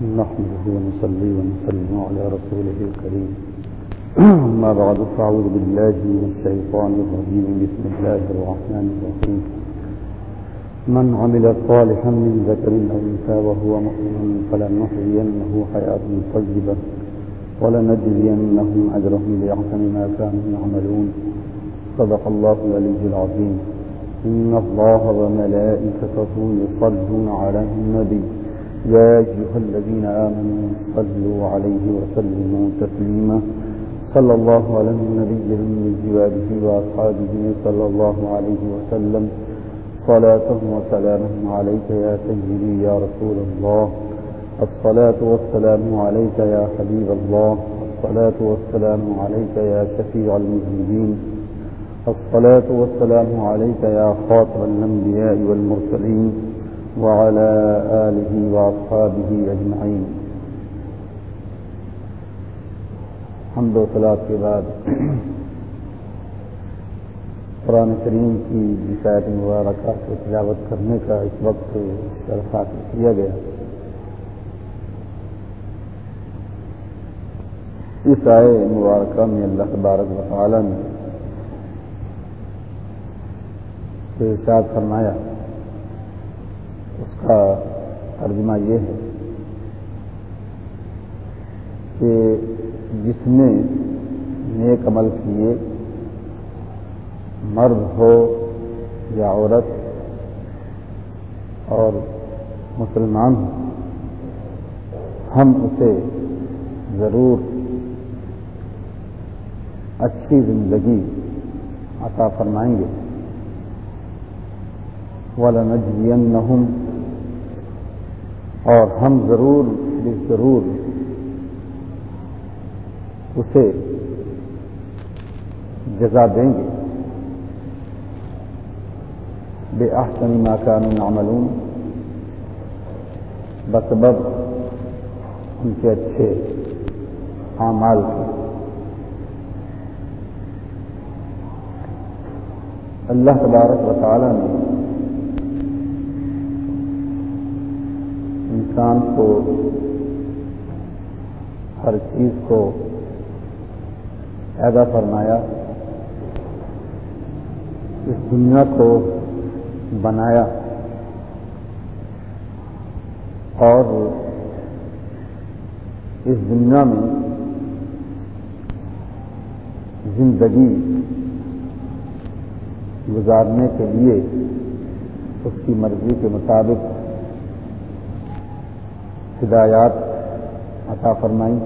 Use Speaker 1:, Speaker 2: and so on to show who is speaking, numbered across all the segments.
Speaker 1: نحمده ونصلي ونسلم على رسوله الكريم. أما بعد، فأعوذ بالله من الشيطان الرجيم. بسم الله الرحمن الرحيم. من عمل صالحا من ذكر أو أنثى وهو مؤمن، فلنحيينه حياة طيبة ولنجزينهم أجرهم بأحسن ما كانوا يعملون. صدق الله العلي العظيم. إن الله وملائكته يصلون على النبي. يا أيها الذين آمنوا صلوا عليه وسلموا تسليما. صلى الله على النبي من جواله وأصحابه صلى الله عليه وسلم. صلاة وسلام عليك يا سيدي يا رسول الله. الصلاة والسلام عليك يا حبيب الله. الصلاة والسلام عليك يا شفيع المذنبين الصلاة والسلام عليك يا خاطر الأنبياء والمرسلين. وعلى آله وأصحابه أجمعين. حمد و صلاة کے بعد قرآن کریم کی جسایت مبارکہ کو تلاوت کرنے کا اس وقت شرفات کیا گیا۔ اس آئے مبارکہ میں اللہ تبارک و تعالی نے ارشاد فرمایا کا ترجمہ یہ ہے کہ جس نے نیک عمل کیے، مرد ہو یا عورت، اور مسلمان ہو، ہم اسے ضرور اچھی زندگی عطا فرمائیں گے۔ والا نجین اور ہم ضرور بھی ضرور اسے جزا دیں گے۔ بے احسن ما كانوا عملون بسبب ان کے اچھے اعمال کے۔ اللہ تبارک و تعالی نے انسان کو، ہر چیز کو پیدا فرمایا، اس دنیا کو بنایا اور اس دنیا میں زندگی گزارنے کے لیے اس کی مرضی کے مطابق ہدایات عطا فرمائی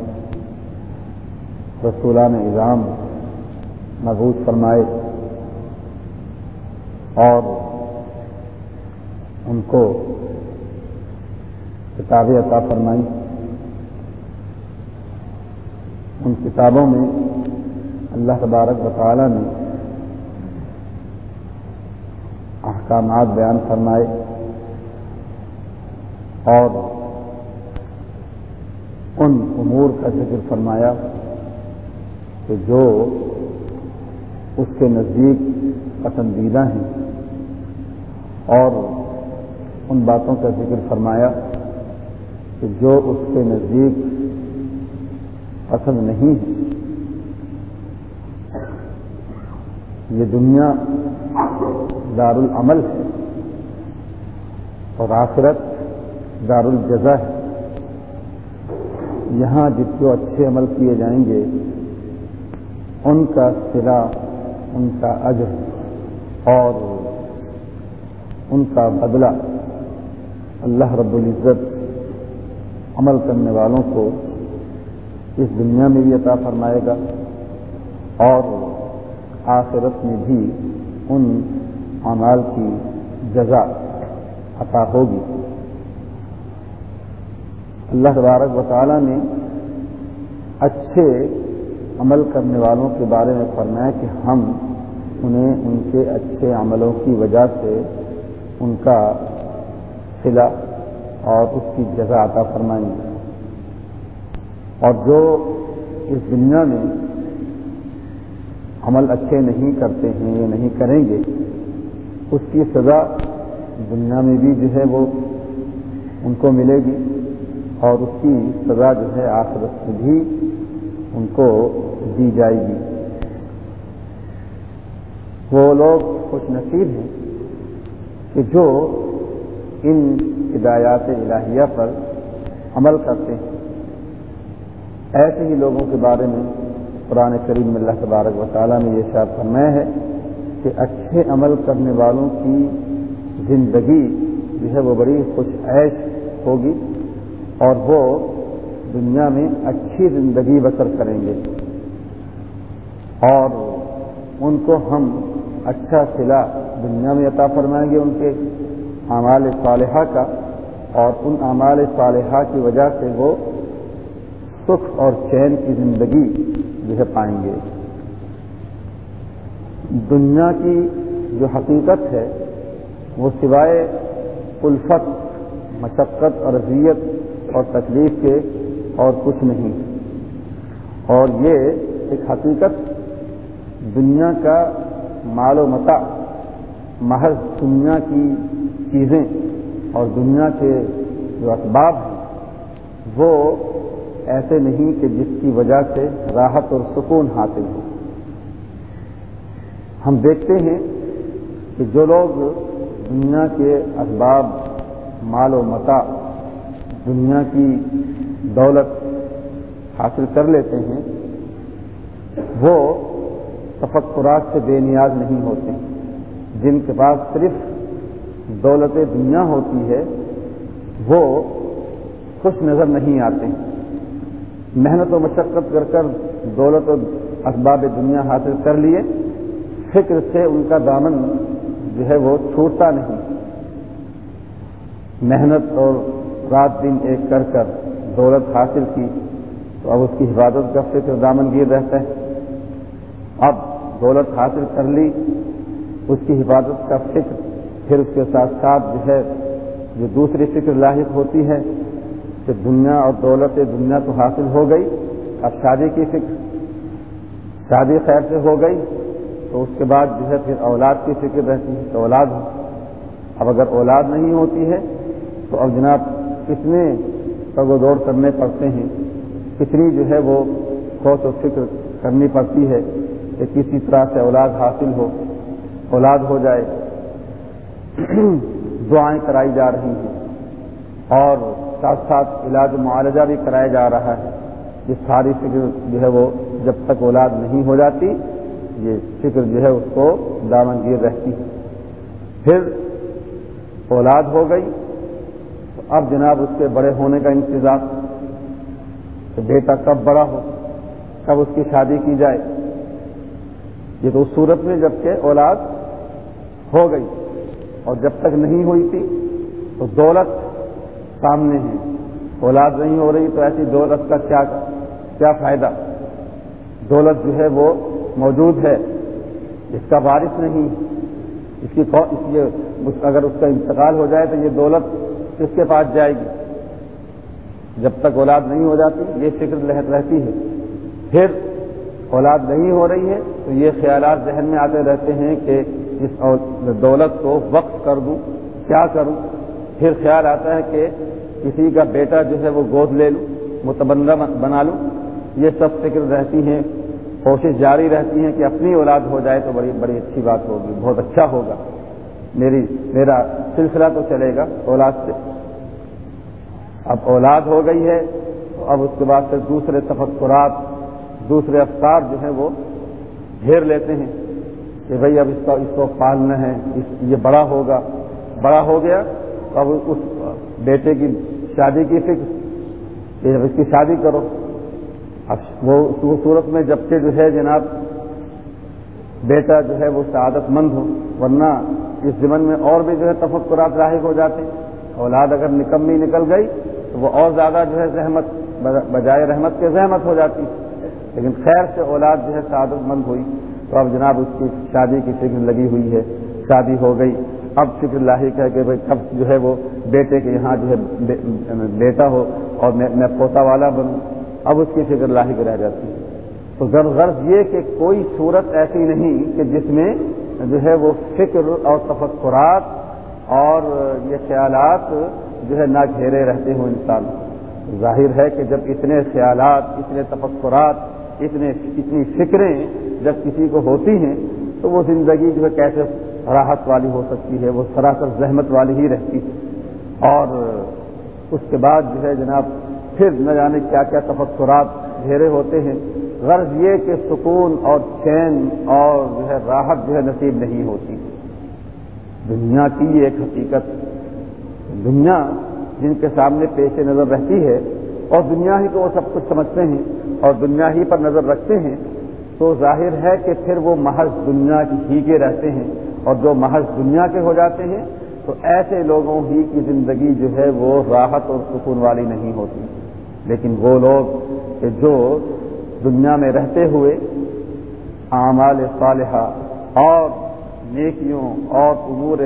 Speaker 1: رسولان نظام محبوط فرمائے اور ان کو کتابیں عطا فرمائی ان کتابوں میں اللہ تبارک و تعالی نے احکامات بیان فرمائے اور امور کا ذکر فرمایا کہ جو اس کے نزدیک پسندیدہ ہیں اور ان باتوں کا ذکر فرمایا کہ جو اس کے نزدیک پسند نہیں ہے یہ دنیا دار العمل ہے اور آخرت دار الجزا ہے۔ یہاں جس جو اچھے عمل کیے جائیں گے، ان کا سرا ان کا اجر اور ان کا بدلہ اللہ رب العزت عمل کرنے والوں کو اس دنیا میں بھی عطا فرمائے گا اور آخرت میں بھی ان اعمال کی جزا عطا ہوگی۔ اللہ تبارک و تعالیٰ نے اچھے عمل کرنے والوں کے بارے میں فرمایا کہ ہم انہیں ان کے اچھے عملوں کی وجہ سے ان کا سلا اور اس کی جزا عطا فرمائیں گے۔ اور جو اس دنیا میں عمل اچھے نہیں کرتے ہیں یا نہیں کریں گے، اس کی سزا دنیا میں بھی جو ہے وہ ان کو ملے گی۔ اور اس کی سزا جو ہے آخرت میں بھی ان کو دی جائے گی۔ وہ لوگ خوش نصیب ہیں کہ جو ان ہدایات الہیہ پر عمل کرتے ہیں۔ ایسے ہی لوگوں کے بارے میں قرآن کریم میں اللہ تبارک و تعالیٰ نے یہ شاید فرمایا ہے کہ اچھے عمل کرنے والوں کی زندگی جو ہے وہ بڑی خوش عیش ہوگی۔ اور وہ دنیا میں اچھی زندگی بسر کریں گے۔ اور ان کو ہم اچھا صلا دنیا میں عطا فرمائیں گے ان کے اعمال صالحہ کا۔ اور ان اعمال صالحہ کی وجہ سے وہ سکھ اور چین کی زندگی جو ہے پائیں گے۔ دنیا کی جو حقیقت ہے، وہ سوائے الفت، مشقت اور اذیت اور تکلیف کے اور کچھ نہیں۔ اور یہ ایک حقیقت دنیا کا مال و متا محض دنیا کی چیزیں اور دنیا کے جو اسباب ہیں، وہ ایسے نہیں کہ جس کی وجہ سے راحت اور سکون حاصل ہو۔ ہم دیکھتے ہیں کہ جو لوگ دنیا کے اسباب، مال و متا دنیا کی دولت حاصل کر لیتے ہیں، وہ تفکرات سے بے نیاز نہیں ہوتے۔ جن کے پاس صرف دولت دنیا ہوتی ہے، وہ خوش نظر نہیں آتے۔ محنت و مشقت کر کر دولت و اسباب دنیا حاصل کر لیے، فکر سے ان کا دامن جو ہے وہ چھوٹتا نہیں۔ محنت اور رات دن ایک کر کر دولت حاصل کی، تو اب اس کی حفاظت کا فکر دامن گیر رہتا ہے۔ اب دولت حاصل کر لی، اس کی حفاظت کا فکر، پھر اس کے ساتھ ساتھ جو ہے، جو دوسری فکر لاحق ہوتی ہے کہ دنیا اور دولت دنیا تو حاصل ہو گئی، اب شادی کی فکر۔ شادی خیر سے ہو گئی، تو اس کے بعد جو ہے، پھر اولاد کی فکر رہتی ہے تو اولاد ہو اب اگر اولاد نہیں ہوتی ہے، تو اب جناب کتنے تگ و دوڑ کرنے پڑتے ہیں۔ کتنی جو ہے وہ سوچ و فکر کرنی پڑتی ہے کہ کسی طرح سے اولاد حاصل ہو، اولاد ہو جائے۔ دعائیں کرائی جا رہی ہیں۔ اور ساتھ ساتھ علاج معالجہ بھی کرایا جا رہا ہے۔ یہ ساری فکر جو ہے وہ جب تک اولاد نہیں ہو جاتی، یہ فکر جو ہے اس کو دامن گیر رہتی۔ ہے پھر اولاد ہو گئی۔ اب جناب اس کے بڑے ہونے کا انتظام کہ بیٹا کب بڑا ہو، کب اس کی شادی کی جائے؟ یہ تو اس صورت میں جبکہ اولاد ہو گئی اور جب تک نہیں ہوئی تھی تو دولت سامنے ہے۔ اولاد نہیں ہو رہی تو ایسی دولت کا کیا کیا فائدہ؟ دولت جو ہے وہ موجود ہے، اس کا وارث نہیں۔ اس کی اس اگر اس کا انتقال ہو جائے تو یہ دولت کس کے پاس جائے گی؟ جب تک اولاد نہیں ہو جاتی، یہ فکر لہت رہتی ہے۔ پھر اولاد نہیں ہو رہی ہے، تو یہ خیالات ذہن میں آتے رہتے ہیں کہ اس دولت کو وقت کر دوں، کیا کروں؟ پھر خیال آتا ہے کہ کسی کا بیٹا جو ہے وہ گود لے لوں، متبندہ بنا لوں۔ یہ سب فکر رہتی ہیں، کوشش جاری رہتی ہے کہ اپنی اولاد ہو جائے تو بڑی بڑی اچھی بات ہوگی، بہت اچھا ہوگا۔ میری، میرا سلسلہ تو چلے گا اولاد سے۔ اب اولاد ہو گئی ہے، تو اب اس کے بعد پھر دوسرے تفکرات، دوسرے افطار جو ہیں وہ گھیر لیتے ہیں کہ بھئی اب اس کا، اس کو پالنا ہے، اس، یہ بڑا ہوگا۔ بڑا ہو گیا تو اب اس بیٹے کی شادی کی فکر، کہ اس کی شادی کرو۔ اب وہ صورت میں جبکہ جو ہے جناب بیٹا جو ہے وہ سعادت مند ہو، ورنہ اس زمن میں اور بھی جو ہے تفکرات راہب ہو جاتے اولاد اگر نکمی نکل گئی تو وہ اور زیادہ جو ہے زحمت، بجائے رحمت کے زحمت ہو جاتی۔ لیکن خیر سے اولاد جو ہے سعادت مند ہوئی۔ تو اب جناب اس کی شادی کی فکر لگی ہوئی ہے۔ شادی ہو گئی۔ اب فکر لاحق ہے کہ بھائی کب جو ہے وہ بیٹے کے یہاں جو ہے بیٹا ہو اور میں پوتا والا بنوں۔ اب اس کی فکر لاحق رہ جاتی۔ ہے تو غرض یہ کہ کوئی صورت ایسی نہیں کہ جس میں جو ہے وہ فکر اور تفکرات اور یہ خیالات جو ہے نہ گھیرے رہتے ہوں انسان ظاہر ہے کہ جب اتنے خیالات، اتنے تفکرات، اتنے، اتنی فکریں جب کسی کو ہوتی ہیں، تو وہ زندگی جو ہے کیسے راحت والی ہو سکتی ہے؟ وہ سراسر زحمت والی ہی رہتی ہے۔ اور اس کے بعد جو ہے جناب، پھر نہ جانے کیا کیا تفکرات گھیرے ہوتے ہیں۔ غرض یہ کہ سکون اور چین اور جو ہے راحت جو ہے نصیب نہیں ہوتی۔ دنیا کی یہ ایک حقیقت، دنیا جن کے سامنے پیش نظر رہتی ہے اور دنیا ہی کو وہ سب کچھ سمجھتے ہیں اور دنیا ہی پر نظر رکھتے ہیں، تو ظاہر ہے کہ پھر وہ محض دنیا کی ہی کے رہتے ہیں۔ اور جو محض دنیا کے ہو جاتے ہیں، تو ایسے لوگوں ہی کی زندگی جو ہے وہ راحت اور سکون والی نہیں ہوتی۔ لیکن وہ لوگ کہ جو دنیا میں رہتے ہوئے اعمال صالحہ اور نیکیوں اور امور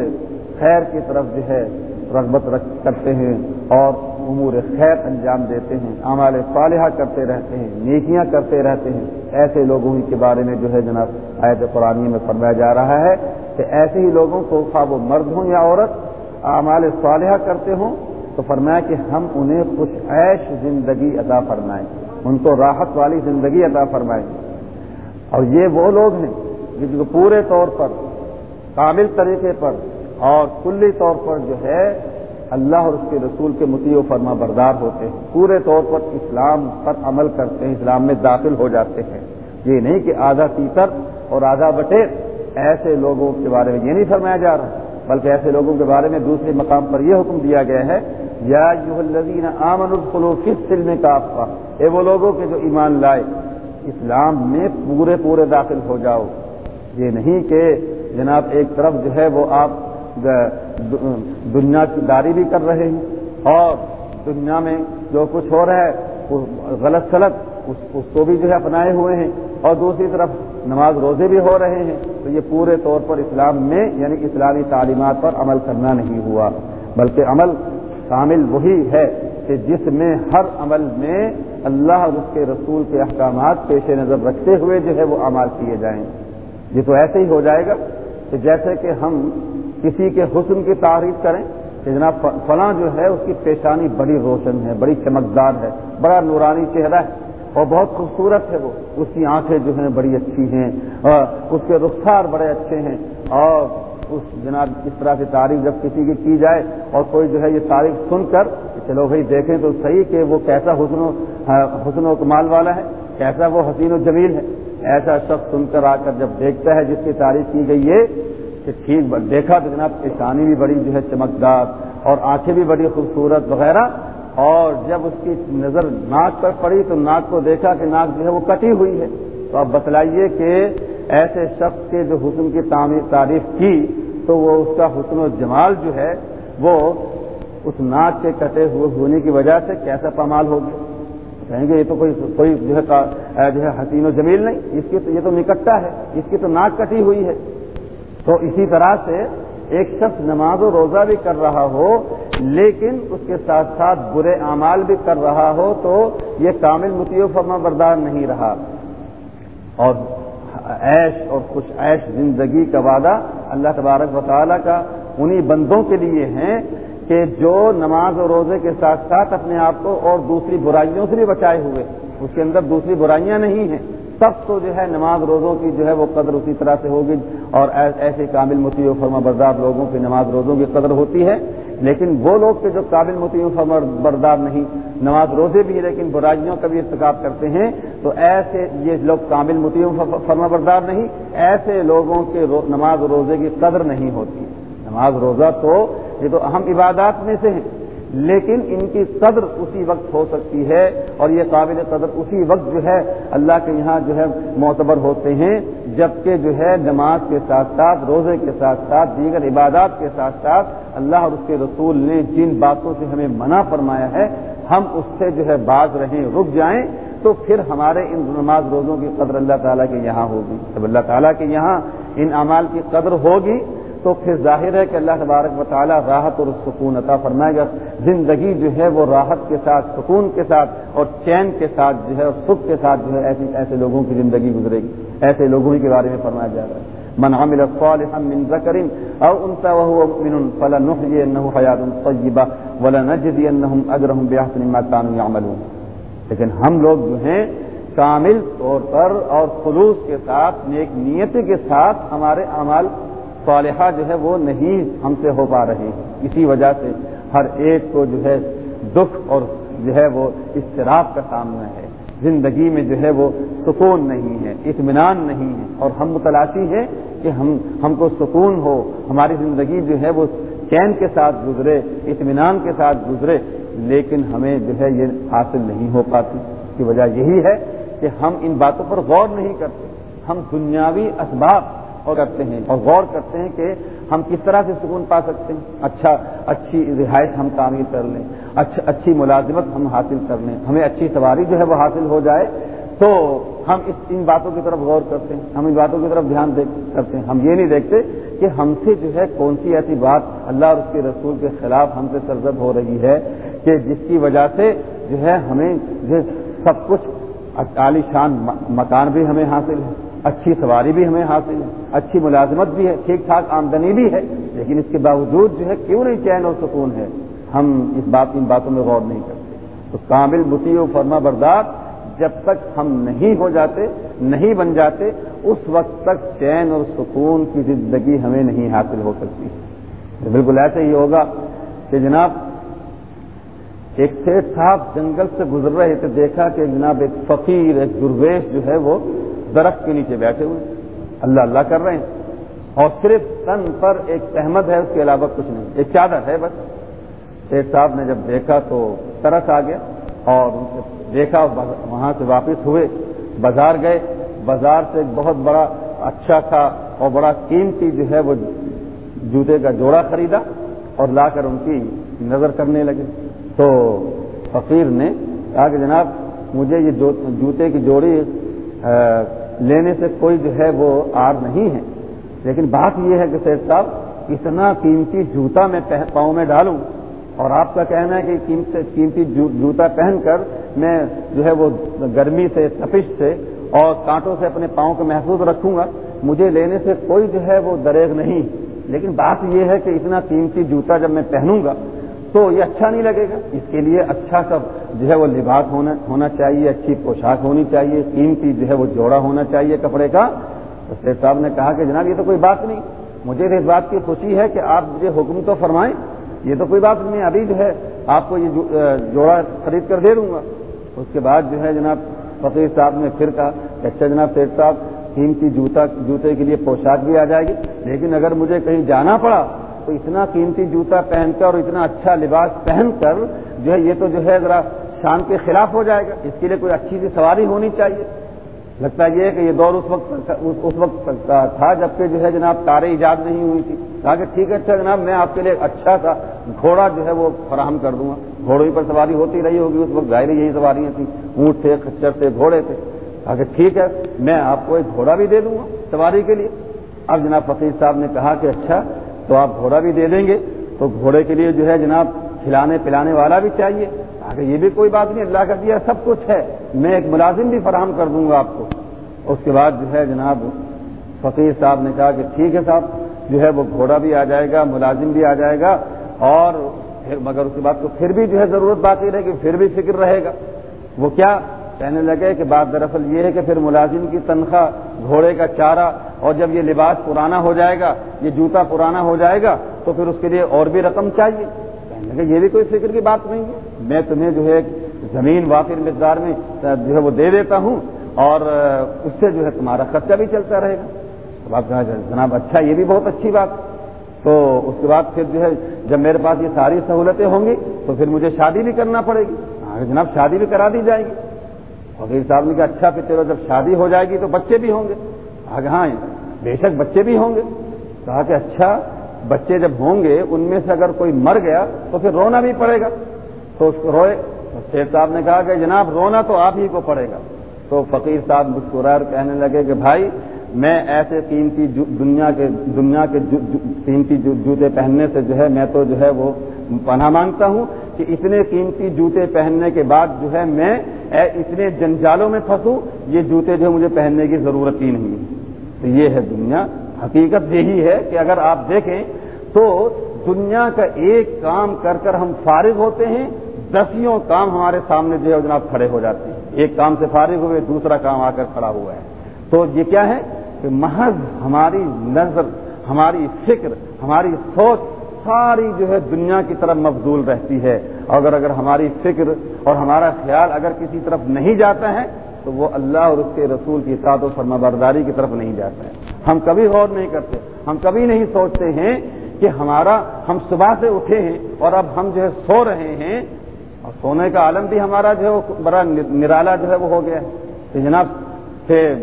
Speaker 1: خیر کی طرف جو ہے رغبت کرتے ہیں اور امور خیر انجام دیتے ہیں، اعمال صالحہ کرتے رہتے ہیں، نیکیاں کرتے رہتے ہیں۔ ایسے لوگوں ہی کے بارے میں جو ہے جناب آیت قرآن میں فرمایا جا رہا ہے کہ ایسے ہی لوگوں کو خواب وہ مرد ہوں یا عورت اعمال صالحہ کرتے ہوں تو فرمایا کہ ہم انہیں خوش عیش زندگی عطا فرمائیں۔ ان کو راحت والی زندگی عطا فرمائیں اور یہ وہ لوگ ہیں جن کو پورے طور پر، کامل طریقے پر اور کلی طور پر جو ہے، اللہ اور اس کے رسول کے متی و فرما بردار ہوتے ہیں۔ پورے طور پر اسلام پر عمل کرتے ہیں، اسلام میں داخل ہو جاتے ہیں۔ یہ نہیں کہ آدھا تیسر اور آدھا بٹیر ایسے لوگوں کے بارے میں یہ نہیں فرمایا جا رہا، بلکہ ایسے لوگوں کے بارے میں دوسرے مقام پر یہ حکم دیا گیا ہے یا الزین آمن کس فلم کا اے وہ لوگوں کے جو ایمان لائے، اسلام میں پورے پورے داخل ہو جاؤ۔ یہ نہیں کہ جناب ایک طرف جو ہے وہ آپ دنیا کی داری بھی کر رہے ہیں اور دنیا میں جو کچھ ہو رہا ہے غلط سلط اس کو بھی جو ہے اپنائے ہوئے ہیں اور دوسری طرف نماز روزے بھی ہو رہے ہیں۔ تو یہ پورے طور پر اسلام میں یعنی اسلامی تعلیمات پر عمل کرنا نہیں ہوا، بلکہ عمل شامل وہی ہے کہ جس میں ہر عمل میں اللہ اور اس کے رسول کے احکامات پیش نظر رکھتے ہوئے جو ہے وہ عمل کیے جائیں۔ یہ تو ایسے ہی ہو جائے گا کہ جیسے کہ ہم کسی کے حسن کی تعریف کریں کہ جناب فلاں جو ہے اس کی پیشانی بڑی روشن ہے، بڑی چمکدار ہے، بڑا نورانی چہرہ ہے اور بہت خوبصورت ہے وہ۔ اس کی آنکھیں جو ہیں بڑی اچھی ہیں اور اس کے رخسار بڑے اچھے ہیں اور اس جناب اس طرح سے تعریف جب کسی کی کی جائے اور کوئی جو ہے یہ تعریف سن کر چلو بھائی دیکھیں تو صحیح کہ وہ کیسا حسن و ہاں، حسن و کمال والا ہے، کیسا وہ حسین و جمیل ہے۔ ایسا شخص سن کر آ کر جب دیکھتا ہے جس کی تعریف کی گئی ہے کہ ٹھیک، دیکھا تو جناب پیشانی بھی بڑی جو ہے چمکدار اور آنکھیں بھی بڑی خوبصورت وغیرہ اور جب اس کی نظر ناک پر پڑی تو ناک کو دیکھا کہ ناک جو ہے وہ کٹی ہوئی ہے۔ تو آپ بتلائیے کہ ایسے شخص کے جو حسن کی تعریف کی، تو وہ اس کا حسن و جمال جو ہے، وہ اس ناک کے کٹے ہوئے ہونے کی وجہ سے کیسا پامال ہوگی کہیں گے یہ تو کوئی کوئی جو ہے جو ہے حسین و جمیل نہیں، اس کی تو یہ تو نکٹا ہے، اس کی تو ناک کٹی ہوئی ہے۔ تو اسی طرح سے ایک شخص نماز و روزہ بھی کر رہا ہو، لیکن اس کے ساتھ ساتھ برے اعمال بھی کر رہا ہو، تو یہ کامل متی و فرما بردار نہیں رہا۔ اور عیش اور کچھ عیش زندگی کا وعدہ اللہ تبارک و تعالیٰ کا انہی بندوں کے لیے ہیں کہ جو نماز اور روزے کے ساتھ ساتھ اپنے آپ کو اور دوسری برائیوں سے بھی بچائے ہوئے اس کے اندر دوسری برائیاں نہیں ہیں سب تو جو ہے نماز روزوں کی جو ہے وہ قدر اسی طرح سے ہوگی اور ایسے کامل متی و فرما بردار لوگوں کی نماز روزوں کی قدر ہوتی ہے، لیکن وہ لوگ کے جو قابل متی و فرما بردار نہیں، نماز روزے بھی لیکن برائیوں کا بھی ارتکاب کرتے ہیں۔ تو ایسے یہ لوگ کامل متی و فرما بردار نہیں، ایسے لوگوں کے نماز روزے کی قدر نہیں ہوتی۔ نماز روزہ تو یہ تو اہم عبادات میں سے ہیں۔ لیکن ان کی قدر اسی وقت ہو سکتی ہے اور یہ قابل قدر اسی وقت جو ہے اللہ کے یہاں جو ہے معتبر ہوتے ہیں، جبکہ جو ہے نماز کے ساتھ ساتھ، روزے کے ساتھ ساتھ، دیگر عبادات کے ساتھ ساتھ اللہ اور اس کے رسول نے جن باتوں سے ہمیں منع فرمایا ہے، ہم اس سے جو ہے باز رہیں، رک جائیں، تو پھر ہمارے ان نماز روزوں کی قدر اللہ تعالیٰ کے یہاں ہوگی۔ جب اللہ تعالیٰ کے یہاں ان اعمال کی قدر ہوگی تو پھر ظاہر ہے کہ اللہ تبارک و تعالیٰ راحت اور سکون عطا فرمائے گا۔ زندگی جو ہے وہ راحت کے ساتھ، سکون کے ساتھ اور چین کے ساتھ جو ہے اور سکھ کے ساتھ جو ہے ایسی، ایسے لوگوں کی زندگی گزرے گی۔ ایسے لوگوں ہی کے بارے میں فرمایا جا رہا ہے۔ من عمل صالحا من ذکر او انثى وهو مؤمن فلنحيينه حياه طيبه ولنجدی اگر ہم بیاحسن ما كانوا يعملون لیکن ہم لوگ جو ہیں کامل طور پر اور خلوص کے ساتھ، نیک نیت کے ساتھ ہمارے اعمال صالحہ جو ہے وہ نہیں ہم سے ہو پا رہے ہیں۔ اسی وجہ سے ہر ایک کو جو ہے دکھ اور جو ہے وہ اضطراب کا سامنا ہے۔ زندگی میں جو ہے وہ سکون نہیں ہے، اطمینان نہیں ہے۔ اور ہم متلاشی ہیں کہ ہم ہم کو سکون ہو، ہماری زندگی جو ہے وہ چین کے ساتھ گزرے، اطمینان کے ساتھ گزرے، لیکن ہمیں جو ہے یہ حاصل نہیں ہو پاتی۔ اس کی وجہ یہی ہے کہ ہم ان باتوں پر غور نہیں کرتے۔ ہم دنیاوی اسباب کرتے ہیں اور غور کرتے ہیں کہ ہم کس طرح سے سکون پا سکتے ہیں۔ اچھا اچھی رہائش ہم تعمیر کر لیں۔ اچھا اچھی ملازمت ہم حاصل کر لیں۔ ہمیں اچھی سواری جو ہے وہ حاصل ہو جائے۔ تو ہم اس، ان باتوں کی طرف غور کرتے ہیں۔ ہم ان باتوں کی طرف دھیان کرتے ہیں۔ ہم یہ نہیں دیکھتے کہ ہم سے جو ہے کون سی ایسی بات اللہ اور اس کے رسول کے خلاف ہم سے سرزد ہو رہی ہے کہ جس کی وجہ سے جو ہے ہمیں جو سب کچھ اچھا عالی شان مکان بھی ہمیں حاصل ہے۔ اچھی سواری بھی ہمیں حاصل ہے، اچھی ملازمت بھی ہے، ٹھیک ٹھاک آمدنی بھی ہے، لیکن اس کے باوجود جو ہے کیوں نہیں چین اور سکون ہے؟ ہم اس بات، ان باتوں میں غور نہیں کرتے۔ تو کامل متی و فرما بردار، جب تک ہم نہیں ہو جاتے، نہیں بن جاتے، اس وقت تک چین اور سکون کی زندگی ہمیں نہیں حاصل ہو سکتی۔ بالکل ایسے ہی ہوگا کہ جناب، ایک سیٹ صاحب جنگل سے گزر رہے تھے، دیکھا کہ جناب ایک فقیر، ایک درویش جو ہے وہ درخت کے نیچے بیٹھے ہوئے اللہ اللہ کر رہے ہیں اور صرف تن پر ایک احمد ہے، اس کے علاوہ کچھ نہیں۔ ایک چادر ہے بس۔ شیخ صاحب نے جب دیکھا تو ترس آ گیا اور دیکھا، وہاں سے واپس ہوئے۔ بازار گئے۔ بازار سے ایک بہت بڑا اچھا تھا اور بڑا قیمتی جو ہے وہ جوتے کا جوڑا خریدا اور لا کر ان کی نظر کرنے لگے۔ تو فقیر نے کہا کہ جناب، مجھے یہ جوتے کی جوڑی لینے سے کوئی جو ہے وہ آر نہیں ہے۔ لیکن بات یہ ہے کہ سید صاحب، اتنا قیمتی جوتا میں پاؤں میں ڈالوں اور آپ کا کہنا ہے کہ قیمتی جوتا پہن کر میں جو ہے وہ گرمی سے، تپش سے اور کانٹوں سے اپنے پاؤں کو محفوظ رکھوں گا، مجھے لینے سے کوئی جو ہے وہ دریغ نہیں۔ لیکن بات یہ ہے کہ اتنا قیمتی جوتا جب میں پہنوں گا تو یہ اچھا نہیں لگے گا۔ اس کے لیے اچھا سب جو ہے وہ لباس ہونا ہونا چاہیے، اچھی پوشاک ہونی چاہیے، قیمتی جو ہے وہ جوڑا ہونا چاہیے کپڑے کا۔ تو سید صاحب نے کہا کہ جناب یہ تو کوئی بات نہیں۔ مجھے اس بات کی خوشی ہے کہ آپ مجھے حکم تو فرمائیں۔ یہ تو کوئی بات نہیں، ابھی جو ہے آپ کو یہ جوڑا خرید کر دے دوں گا۔ اس کے بعد جو ہے جناب فقیر صاحب نے پھر کہا کہ اچھا جناب سید صاحب، قیمتی جوتا جوتے کے لیے پوشاک بھی آ جائے گی۔ لیکن اگر مجھے کہیں جانا پڑا تو اتنا قیمتی جوتا پہن کر اور اتنا اچھا لباس پہن کر جو ہے یہ تو جو ہے ذرا شان کے خلاف ہو جائے گا۔ اس کے لیے کوئی اچھی سی سواری ہونی چاہیے۔ لگتا یہ ہے کہ یہ دور اس وقت اس وقت تھا جبکہ جو ہے جناب کاریں ایجاد نہیں ہوئی تھی۔ کہا کہ ٹھیک ہے اچھا جناب، میں آپ کے لیے اچھا سا گھوڑا جو ہے وہ فراہم کر دوں گا۔ گھوڑوں پر سواری ہوتی رہی ہوگی، اس وقت ظاہر یہی سواریاں تھیں۔ اونٹ تھے، کچر تھے، گھوڑے تھے۔ کہا کہ ٹھیک ہے، میں آپ کو ایک گھوڑا بھی دے دوں گا سواری کے لیے۔ اب جناب فقیر صاحب نے کہا کہ اچھا تو آپ گھوڑا بھی دے دیں گے تو گھوڑے کے لیے جو ہے جناب کھلانے پلانے والا بھی چاہیے آگے یہ بھی کوئی بات نہیں، اللہ کر دیا سب کچھ ہے، میں ایک ملازم بھی فراہم کر دوں گا آپ کو۔ اس کے بعد جو ہے جناب فقیر صاحب نے کہا کہ ٹھیک ہے صاحب، جو ہے وہ گھوڑا بھی آ جائے گا، ملازم بھی آ جائے گا اور پھر مگر اس کے بعد تو پھر بھی جو ہے ضرورت باقی رہے گی، پھر بھی فکر رہے گا۔ وہ کیا؟ کہنے لگے کہ بات دراصل یہ ہے کہ پھر ملازم کی تنخواہ، گھوڑے کا چارہ اور جب یہ لباس پرانا ہو جائے گا، یہ جوتا پرانا ہو جائے گا، تو پھر اس کے لیے اور بھی رقم چاہیے۔ کہنے لگے یہ بھی کوئی فکر کی بات نہیں ہے۔ میں تمہیں جو ہے زمین واقع مقدار میں جو ہے وہ دے دیتا ہوں اور اس سے جو ہے تمہارا خرچہ بھی چلتا رہے گا۔ کہا جناب اچھا یہ بھی بہت اچھی بات۔ تو اس کے بعد پھر جو ہے، جب میرے پاس یہ ساری سہولتیں ہوں گی، تو پھر مجھے شادی بھی کرنا پڑے گی۔ جناب، شادی بھی کرا دی جائے گی۔ فقیر صاحب نے کہا اچھا پھر چلو جب شادی ہو جائے گی تو بچے بھی ہوں گے۔ آگے ہاں بے شک بچے بھی ہوں گے۔ کہا کہ اچھا بچے جب ہوں گے، ان میں سے اگر کوئی مر گیا تو پھر رونا بھی پڑے گا۔ تو اس کو روئے۔ شیخ صاحب نے کہا کہ جناب، رونا تو آپ ہی کو پڑے گا۔ تو فقیر صاحب مسکرار کہنے لگے کہ بھائی میں ایسے قیمتی دنیا کے دنیا کے قیمتی جوتے پہننے سے جو ہے میں تو جو ہے وہ پناہ مانگتا ہوں کہ اتنے قیمتی جوتے پہننے کے بعد جو ہے میں اتنے جنجالوں میں پھنسوں، یہ جوتے جو مجھے پہننے کی ضرورت ہی نہیں تو یہ ہے دنیا۔ حقیقت یہی ہے کہ اگر آپ دیکھیں تو دنیا کا ایک کام کر کر ہم فارغ ہوتے ہیں، دسیوں کام ہمارے سامنے جو ہے جناب کھڑے ہو جاتے ہیں۔ ایک کام سے فارغ ہوئے، دوسرا کام آ کر کھڑا ہوا ہے۔ تو یہ کیا ہے کہ محض ہماری نظر، ہماری فکر، ہماری سوچ ساری جو ہے دنیا کی طرف مبدول رہتی ہے۔ اگر اگر ہماری فکر اور ہمارا خیال اگر کسی طرف نہیں جاتا ہے، تو وہ اللہ اور اس کے رسول کی ساتھ و فرما برداری کی طرف نہیں جاتا ہے۔ ہم کبھی غور نہیں کرتے، ہم کبھی نہیں سوچتے ہیں کہ ہمارا، ہم صبح سے اٹھے ہیں اور اب ہم جو ہے سو رہے ہیں۔ اور سونے کا عالم بھی ہمارا جو ہے وہ بڑا نرالا جو ہے وہ ہو گیا ہے۔ کہ جناب کہ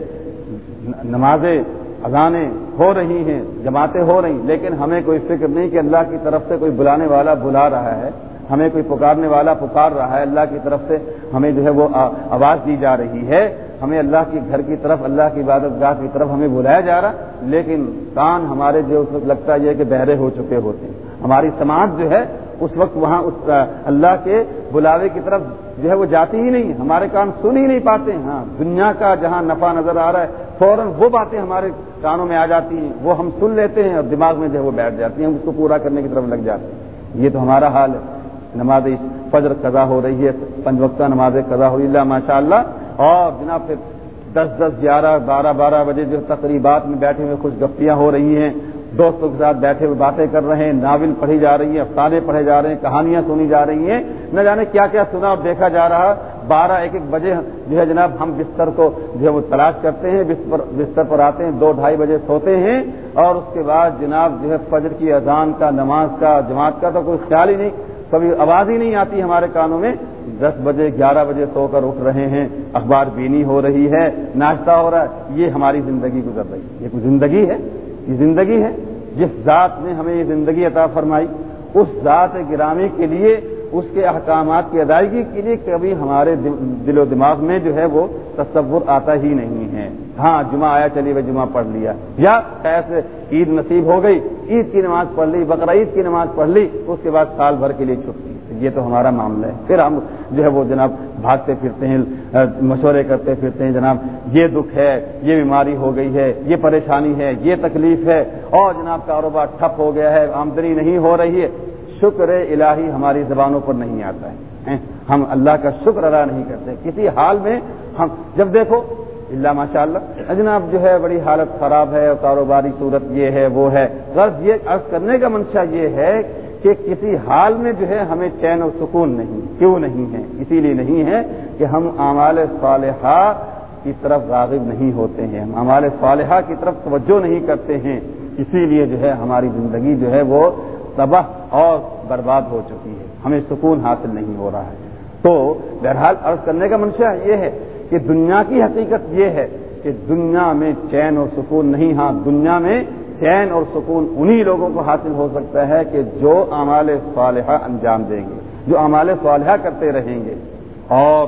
Speaker 1: نمازیں، اذانیں ہو رہی ہیں، جماعتیں ہو رہی ہیں، لیکن ہمیں کوئی فکر نہیں کہ اللہ کی طرف سے کوئی بلانے والا بلا رہا ہے، ہمیں کوئی پکارنے والا پکار رہا ہے، اللہ کی طرف سے ہمیں جو ہے وہ آواز دی جا رہی ہے، ہمیں اللہ کے گھر کی طرف، اللہ کی عبادت گاہ کی طرف ہمیں بلایا جا رہا، لیکن کان ہمارے جو اس وقت لگتا ہے کہ بہرے ہو چکے ہوتے ہیں۔ ہماری سماج جو ہے اس وقت وہاں اس اللہ کے بلاوے کی طرف جو ہے وہ جاتی ہی نہیں، ہمارے کان سن ہی نہیں پاتے ہاں دنیا کا جہاں نفع نظر آ رہا ہے، فوراً وہ باتیں ہمارے کانوں میں آ جاتی ہیں، وہ ہم سن لیتے ہیں اور دماغ میں جو ہے وہ بیٹھ جاتی ہیں، ہم اس کو پورا کرنے کی طرف لگ جاتے ہیں۔ یہ تو ہمارا حال ہے۔ نماز فجر قضا ہو رہی ہے، پنج وقتہ نماز قضا ہو اللہ ماشاء اللہ اور جناب پھر دس دس، گیارہ، بارہ بارہ بجے جو تقریبات میں بیٹھے ہوئے کچھ گفتیاں ہو رہی ہیں۔ دوستوں کے ساتھ بیٹھے ہوئے باتیں کر رہے ہیں، ناول پڑھی جا رہی ہیں، افسانے پڑھے جا رہے ہیں، کہانیاں سنی جا رہی ہیں۔ نہ جانے کیا کیا سنا اور دیکھا جا رہا۔ بارہ ایک ایک بجے جو ہے جناب ہم بستر کو جو ہے وہ تلاش کرتے ہیں، بستر پر آتے ہیں، دو ڈھائی بجے سوتے ہیں اور اس کے بعد جناب جو ہے فجر کی اذان کا، نماز کا، جماعت کا تو کوئی خیال ہی نہیں، کبھی آواز ہی نہیں آتی ہمارے کانوں میں۔ دس بجے، گیارہ بجے سو کر اٹھ رہے ہیں، اخبار بینی ہو رہی ہے، ناشتہ ہو رہا ہے۔ یہ ہماری زندگی گزر رہی ہے، یہ کوئی زندگی ہے؟ یہ زندگی ہے، جس ذات نے ہمیں یہ زندگی عطا فرمائی، اس ذات گرامی کے لیے، اس کے احکامات کی ادائیگی کے لیے کبھی ہمارے دل و دماغ میں جو ہے وہ تصور آتا ہی نہیں ہے۔ ہاں جمعہ آیا چلیے وہ جمعہ پڑھ لیا۔ یا کیسے عید نصیب ہو گئی، عید کی نماز پڑھ لی عید کی نماز پڑھ لی، اس کے بعد سال بھر کے لیے چھٹی۔ یہ تو ہمارا معاملہ ہے۔ پھر ہم جو ہے وہ جناب بھاگتے پھرتے ہیں، مشورے کرتے پھرتے ہیں، جناب یہ دکھ ہے، یہ بیماری ہو گئی ہے، یہ پریشانی ہے، یہ تکلیف ہے۔ اور جناب کاروبار ٹھپ ہو گیا ہے، آمدنی نہیں ہو رہی ہے۔ شکر الہی ہماری زبانوں پر نہیں آتا ہے۔ ہم اللہ کا شکر ادا نہیں کرتے۔ کسی حال میں ہم، جب دیکھو، اللہ ماشاء اللہ جناب جو ہے، بڑی حالت خراب ہے اور کاروباری صورت یہ ہے، وہ ہے۔ غرض یہ، عرض کرنے کا منشا یہ ہے کہ کسی حال میں جو ہے، ہمیں چین و سکون نہیں، کیوں نہیں ہے؟ اسی لیے نہیں ہے کہ ہم اعمال صالحہ کی طرف راغب نہیں ہوتے ہیں۔ ہم اعمال صالحہ کی طرف توجہ نہیں کرتے ہیں۔ اسی لیے جو ہے ہماری زندگی جو ہے وہ تباہ اور برباد ہو چکی ہے۔ ہمیں سکون حاصل نہیں ہو رہا ہے۔ تو بہرحال عرض کرنے کا منشا یہ ہے کہ دنیا کی حقیقت یہ ہے کہ دنیا میں چین اور سکون نہیں۔ ہاں دنیا میں چین اور سکون انہی لوگوں کو حاصل ہو سکتا ہے کہ جو اعمال صالحہ انجام دیں گے، جو اعمال صالحہ کرتے رہیں گے۔ اور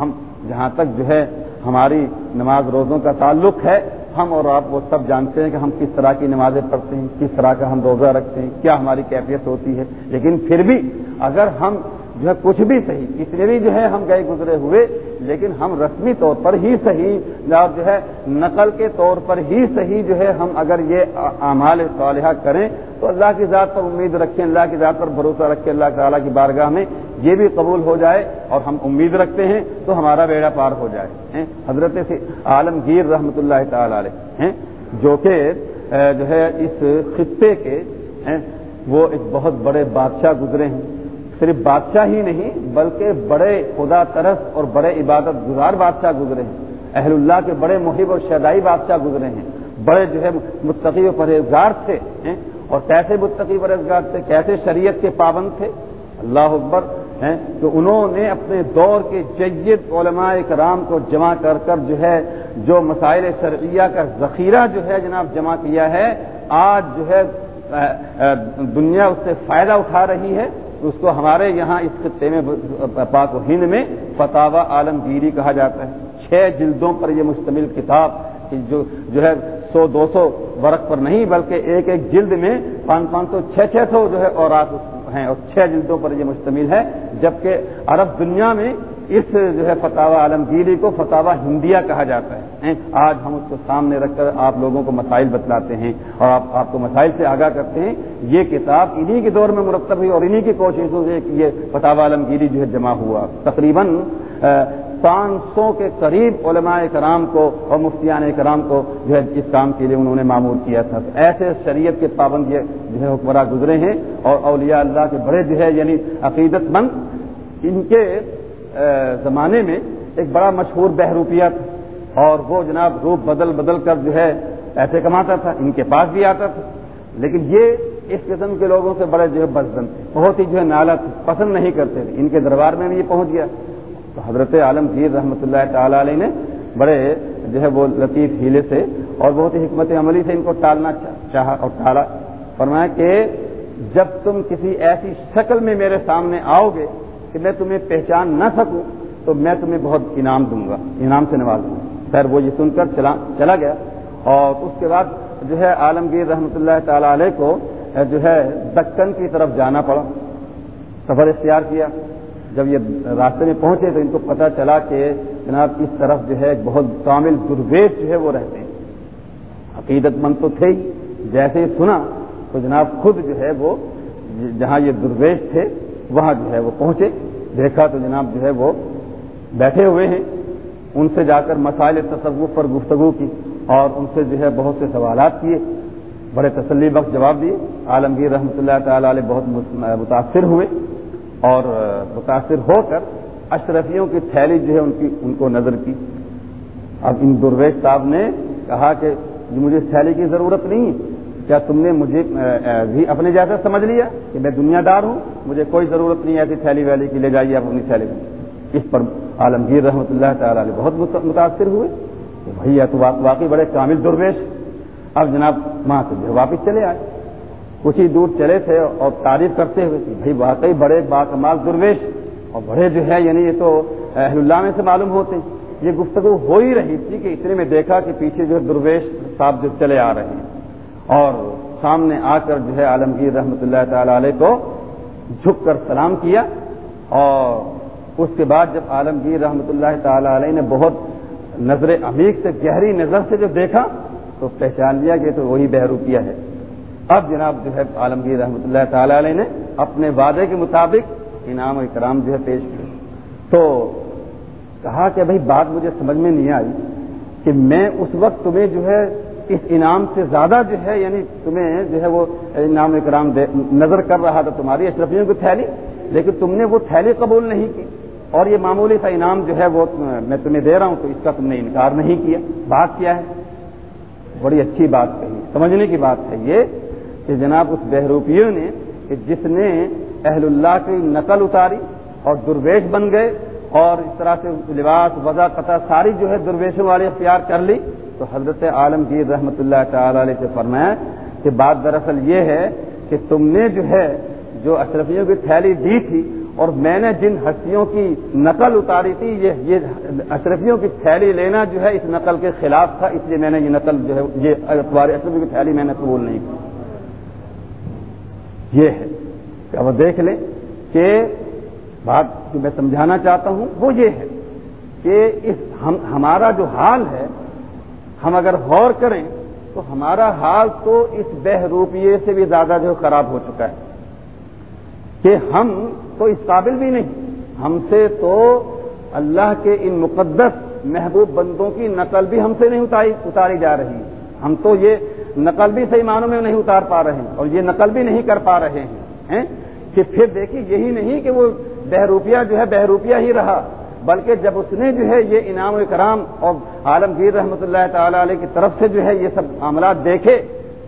Speaker 1: ہم جہاں تک جو ہے ہماری نماز روزوں کا تعلق ہے، ہم اور آپ وہ سب جانتے ہیں کہ ہم کس طرح کی نمازیں پڑھتے ہیں، کس طرح کا ہم روزہ رکھتے ہیں، کیا ہماری کیفیت ہوتی ہے۔ لیکن پھر بھی اگر ہم جو ہے کچھ بھی صحیح۔ کتنے بھی جو ہے ہم گئے گزرے ہوئے، لیکن ہم رسمی طور پر ہی صحیح اور جو ہے نقل کے طور پر ہی صحیح جو ہے ہم اگر یہ اعمال صالحہ کریں، تو اللہ کی ذات پر امید رکھیں، اللہ کی ذات پر بھروسہ رکھیں، اللہ تعالیٰ کی بارگاہ میں یہ بھی قبول ہو جائے اور ہم امید رکھتے ہیں تو ہمارا بیڑا پار ہو جائے۔ حضرت سے عالمگیر رحمۃ اللہ تعالی علیہ جو کہ جو ہے اس خطے کے وہ ایک بہت بڑے بادشاہ گزرے ہیں۔ صرف بادشاہ ہی نہیں، بلکہ بڑے خدا ترس اور بڑے عبادت گزار بادشاہ گزرے ہیں۔ اہل اللہ کے بڑے محب اور شدائی بادشاہ گزرے ہیں۔ بڑے جو ہے متقی و پرہیزگار تھے اور کیسے متقی پرہیزگار تھے؟ کیسے شریعت کے پابند تھے؟ اللہ اکبر، ہیں۔ تو انہوں نے اپنے دور کے جید علماء کرام کو جمع کر کر جو ہے، جو مسائل شرعیہ کا ذخیرہ جو ہے جناب جمع کیا ہے، آج جو ہے دنیا اس سے فائدہ اٹھا رہی ہے۔ اس کو ہمارے یہاں اس خطے میں پاک و ہند میں فتح عالمگیری کہا جاتا ہے۔ چھ جلدوں پر یہ مشتمل کتاب جو جو ہے سو دو سو ورق پر نہیں بلکہ ایک ایک جلد میں پانچ پانچ سو چھ چھ سو جو ہے اور ہیں اور چھ جلدوں پر یہ مشتمل ہے۔ جبکہ عرب دنیا میں اس جو ہے فتح عالمگیری کو فتح ہندیہ کہا جاتا ہے۔ آج ہم اس کو سامنے رکھ کر آپ لوگوں کو مسائل بتلاتے ہیں اور آپ آپ کو مسائل سے آگاہ کرتے ہیں۔ یہ کتاب انہی کے دور میں مرتب ہوئی اور انہی کی کوششوں سے یہ فتح عالمگیری جو ہے جمع ہوا۔ تقریباً پانچ سو کے قریب علماء کرام کو اور مفتیان کرام کو جو ہے اس کام کے لیے انہوں نے معمول کیا تھا۔ ایسے شریعت کے پابند یہ جو ہے حکمراں گزرے ہیں اور اولیاء اللہ کے بڑے جو ہے یعنی عقیدت مند، ان کے زمانے میں ایک بڑا مشہور بہروپیہ تھا۔ اور وہ جناب روپ بدل بدل کر جو ہے ایسے کماتا تھا، ان کے پاس بھی آتا تھا۔ لیکن یہ اس قسم کے لوگوں سے بڑے جو ہے بزدن بہت ہی جو ہے نالا پسند نہیں کرتے تھے۔ ان کے دربار میں بھی یہ پہنچ گیا۔ تو حضرت عالمگیر رحمۃ اللہ تعالی علیہ نے بڑے جو ہے وہ لطیف ہیلے سے اور بہت ہی حکمت عملی سے ان کو ٹالنا چاہا اور ٹالا۔ فرمایا کہ جب تم کسی ایسی شکل میں میرے سامنے آؤ گے کہ میں تمہیں پہچان نہ سکوں، تو میں تمہیں بہت انعام دوں گا، انعام سے نواز دوں گا۔ خیر، وہ یہ سن کر چلا چلا گیا۔ اور اس کے بعد جو ہے عالمگیر رحمۃ اللہ تعالی علیہ کو جو ہے دکن کی طرف جانا پڑا۔ سفر اختیار کیا۔ جب یہ راستے میں پہنچے تو ان کو پتہ چلا کہ جناب اس طرف جو ہے بہت کامل درویش جو ہے وہ رہتے ہیں۔ عقیدت مند تو تھے ہی۔ جیسے ہی سنا تو جناب خود جو ہے وہ جہاں یہ درویش تھے وہاں جو ہے وہ پہنچے۔ دیکھا تو جناب جو ہے وہ بیٹھے ہوئے ہیں۔ ان سے جا کر مسائل تصوف پر گفتگو کی اور ان سے جو ہے بہت سے سوالات کیے۔ بڑے تسلی بخش جواب دیے۔ عالمگیر رحمۃ اللہ تعالی علیہ بہت متاثر ہوئے اور متاثر ہو کر اشرفیوں کی تھیلی جو ہے ان کی ان کو نظر کی۔ اب ان درویش صاحب نے کہا کہ مجھے اس تھیلی کی ضرورت نہیں کیا تم نے مجھے بھی اپنے جیسا سمجھ لیا کہ میں دنیا دار ہوں؟ مجھے کوئی ضرورت نہیں ایسی تھیلی ویلی کی، لے جائیے آپ اپنی تھیلی۔ میں اس پر عالمگیر رحمۃ اللہ تعالی علیہ بہت متاثر ہوئے کہ بھائی تو واقعی بڑے کامل درویش اب جناب وہاں سے واپس چلے آئے۔ کچھ ہی دور چلے تھے اور تعریف کرتے ہوئے کہ بھائی، واقعی بڑے باکمال درویش اور بڑے جو ہے یعنی یہ تو اہل اللہ میں سے معلوم ہوتے ہیں۔ یہ گفتگو ہو ہی رہی تھی کہ اتنے میں دیکھا کہ پیچھے جو درویش صاحب جو چلے آ رہے ہیں۔ اور سامنے آ کر جو ہے عالمگیر رحمۃ اللہ تعالی علیہ کو جھک کر سلام کیا اور اس کے بعد جب عالمگیر رحمۃ اللہ تعالی علیہ نے بہت نظر عمیق سے، گہری نظر سے جو دیکھا تو پہچان لیا کہ تو وہی بہروپیہ ہے۔ اب جناب جو ہے عالمگیر رحمۃ اللہ تعالی علیہ نے اپنے وعدے کے مطابق انعام و اکرام جو ہے پیش کیا۔ تو کہا کہ بھائی بات مجھے سمجھ میں نہیں آئی کہ میں اس وقت تمہیں جو ہے اس انعام سے زیادہ جو ہے یعنی تمہیں جو ہے وہ انعام اکرام نظر کر رہا تھا تمہاری، اشرفیوں کی تھیلی، لیکن تم نے وہ تھیلی قبول نہیں کی۔ اور یہ معمولی سا انعام جو ہے وہ میں تمہیں دے رہا ہوں، تو اس کا تم نے انکار نہیں کیا۔ بات کیا ہے؟ بڑی اچھی بات کہی۔ سمجھنے کی بات ہے یہ کہ جناب اس بہروپیوں نے کہ جس نے اہل اللہ کی نقل اتاری اور درویش بن گئے اور اس طرح سے لباس، وضع، قطع، ساری جو ہے درویشوں والی اختیار کر لی۔ تو حضرت عالمگیر رحمۃ اللہ تعالی علیہ سے فرمایا کہ بات دراصل یہ ہے کہ تم نے جو ہے، جو اشرفیوں کی تھیلی دی تھی اور میں نے جن ہستیوں کی نقل اتاری تھی، یہ یہ اشرفیوں کی تھیلی لینا جو ہے، اس نقل کے خلاف تھا، اس لیے میں نے یہ نقل جو ہے، یہ اشرفیوں کی تھیلی میں نے قبول نہیں کی۔ یہ ہے۔ کہ اب دیکھ لیں کہ بات جو میں سمجھانا چاہتا ہوں وہ یہ ہے کہ اس ہم، ہمارا جو حال ہے ہم اگر غور کریں تو ہمارا حال تو اس بہ روپیے سے بھی زیادہ جو خراب ہو چکا ہے۔ کہ ہم تو اس قابل بھی نہیں، ہم سے تو اللہ کے ان مقدس محبوب بندوں کی نقل بھی ہم سے نہیں اتاری جا رہی۔ ہم تو یہ نقل بھی صحیح معنوں میں نہیں اتار پا رہے ہیں اور یہ نقل بھی نہیں کر پا رہے ہیں کہ پھر دیکھیے، یہی نہیں کہ وہ بہروپیہ جو ہے بہروپیہ ہی رہا۔ بلکہ جب اس نے جو ہے یہ انعام و کرام اور عالمگیر رحمۃ اللہ تعالی علیہ کی طرف سے جو ہے یہ سب معاملات دیکھے،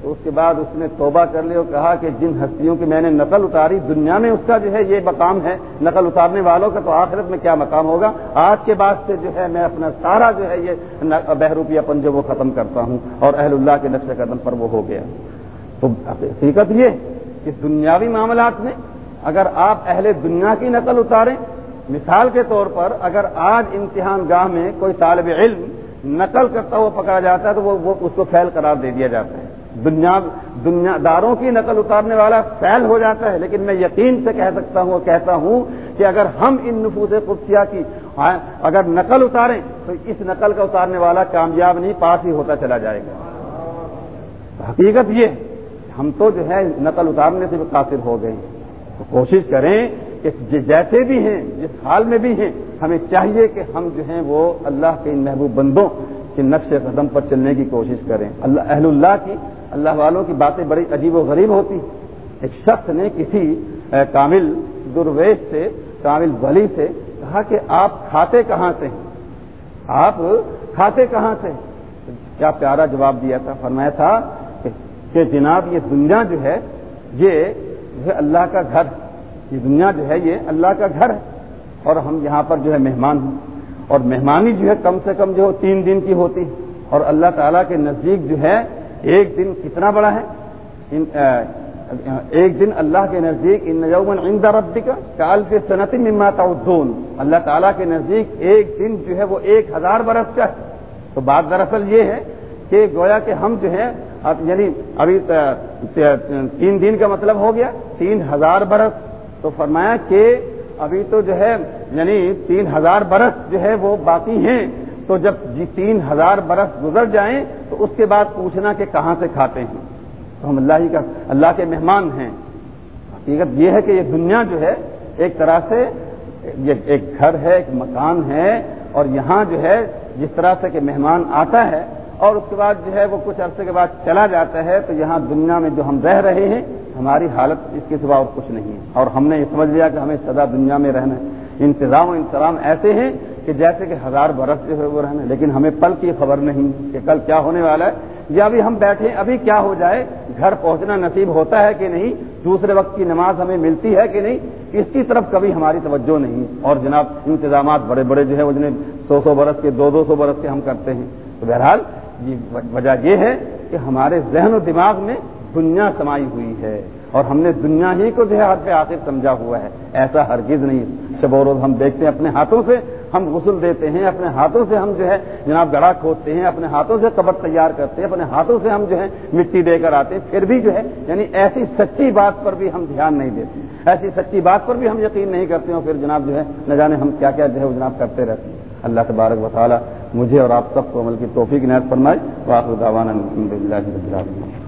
Speaker 1: تو اس کے بعد اس نے توبہ کر لی اور کہا کہ جن ہستیوں کی میں نے نقل اتاری، دنیا میں اس کا جو ہے یہ مقام ہے نقل اتارنے والوں کا، تو آخرت میں کیا مقام ہوگا؟ آج کے بعد سے جو ہے میں اپنا سارا جو ہے یہ بہروپیہ پن جو وہ ختم کرتا ہوں اور اہل اللہ کے نقش قدم پر وہ ہو گیا۔ تو حقیقت یہ کہ دنیاوی معاملات میں اگر آپ اہل دنیا کی نقل اتاریں مثال کے طور پر اگر آج امتحان گاہ میں کوئی طالب علم نقل کرتا ہوا پکڑا جاتا ہے تو وہ اس کو فیل قرار دے دیا جاتا ہے۔ دنیا دنیا داروں کی نقل اتارنے والا فیل ہو جاتا ہے، لیکن میں یقین سے کہہ سکتا ہوں اور کہتا ہوں کہ اگر ہم ان نفوذ قدسیہ کی
Speaker 2: ہاں، اگر نقل اتاریں تو اس نقل کا اتارنے والا کامیاب نہیں، پاس ہی ہوتا چلا جائے گا۔ حقیقت یہ ہم تو جو ہے نقل اتارنے سے بھی قاصر ہو گئے تو کوشش کریں کہ جی- جیسے بھی ہیں، جس حال میں بھی ہیں، ہمیں چاہیے کہ ہم جو ہیں وہ اللہ کے ان محبوب بندوں کے نقش قدم پر چلنے کی کوشش کریں۔ اللہ اہل اللہ کی اللہ والوں کی باتیں بڑی عجیب و غریب ہوتی ایک شخص نے کسی کامل درویش سے، کامل ولی سے کہا کہ آپ کھاتے کہاں سے ہیں؟ آپ کھاتے کہاں سے کیا پیارا جواب دیا تھا؟ فرمایا تھا کہ جناب، یہ دنیا جو ہے، یہ جو ہے اللہ کا گھر یہ دنیا جو ہے یہ اللہ کا گھر ہے اور ہم یہاں پر جو ہے مہمان ہیں اور مہمانی جو ہے کم سے کم جو تین دن کی ہوتی ہے اور اللہ تعالیٰ کے نزدیک جو ہے ایک دن کتنا بڑا ہے؟ ایک دن اللہ کے نزدیک ان یومن عند ربک کال کے صنعت مما تعدون۔ اللہ تعالیٰ کے نزدیک ایک دن جو ہے وہ ایک ہزار برس کا ہے۔ تو بات دراصل یہ ہے کہ گویا کہ ہم جو ہے یعنی ابھی تین دن کا مطلب ہو گیا، تین ہزار برس۔ تو فرمایا کہ ابھی تو جو ہے یعنی تین ہزار برس جو ہے وہ باقی ہیں۔ تو جب جی تین ہزار برس گزر جائیں تو اس کے بعد پوچھنا کہ کہاں سے کھاتے ہیں۔ تو ہم اللہ ہی کا، اللہ کے مہمان ہیں۔ حقیقت یہ ہے کہ یہ دنیا جو ہے، ایک طرح سے یہ ایک گھر ہے، ایک مکان ہے۔ اور یہاں جو ہے، جس طرح سے کہ مہمان آتا ہے اور اس کے بعد جو ہے وہ کچھ عرصے کے بعد چلا جاتا ہے، تو یہاں دنیا میں جو ہم رہ رہے ہیں، ہماری حالت اس کے سوا اور کچھ نہیں ہے۔ اور ہم نے یہ سمجھ لیا کہ ہمیں سدا دنیا میں رہنا ہے۔ انتظام و انتظام ایسے ہیں کہ جیسے کہ ہزار برس جو ہے وہ رہنا لیکن ہمیں پل کی خبر نہیں کہ کل کیا ہونے والا ہے۔ یا ابھی ہم بیٹھے، ابھی کیا ہو جائے، گھر پہنچنا نصیب ہوتا ہے کہ نہیں، دوسرے وقت کی نماز ہمیں ملتی ہے کہ نہیں، اس کی طرف کبھی ہماری توجہ نہیں۔ اور جناب، انتظامات بڑے بڑے جو ہے وہ جنہیں سو سو برس کے، دو دو سو برس کے ہم کرتے ہیں۔ تو بہرحال وجہ یہ ہے کہ ہمارے ذہن و دماغ میں دنیا سمائی ہوئی ہے اور ہم نے دنیا ہی کو جو ہے پہ آخر سمجھا ہوا ہے۔ ایسا ہرگز نہیں۔ شب و روز ہم دیکھتے ہیں اپنے ہاتھوں سے ہم غسل دیتے ہیں، اپنے ہاتھوں سے ہم جو ہے جناب گڑا کھودتے ہیں، اپنے ہاتھوں سے قبر تیار کرتے ہیں، اپنے ہاتھوں سے ہم جو ہے مٹی دے کر آتے ہیں۔ پھر بھی جو ہے یعنی ایسی سچی بات پر بھی ہم دھیان نہیں دیتے۔ ایسی سچی بات پر بھی ہم یقین نہیں کرتے ہیں پھر جناب جو ہے نہ جانے ہم کیا کیا جو ہے وہ جناب کرتے رہتے ہیں۔ اللہ تبارک و تعالیٰ مجھے اور آپ سب کو عمل کی توفیق نیت فرمائے واقع الحمد للہ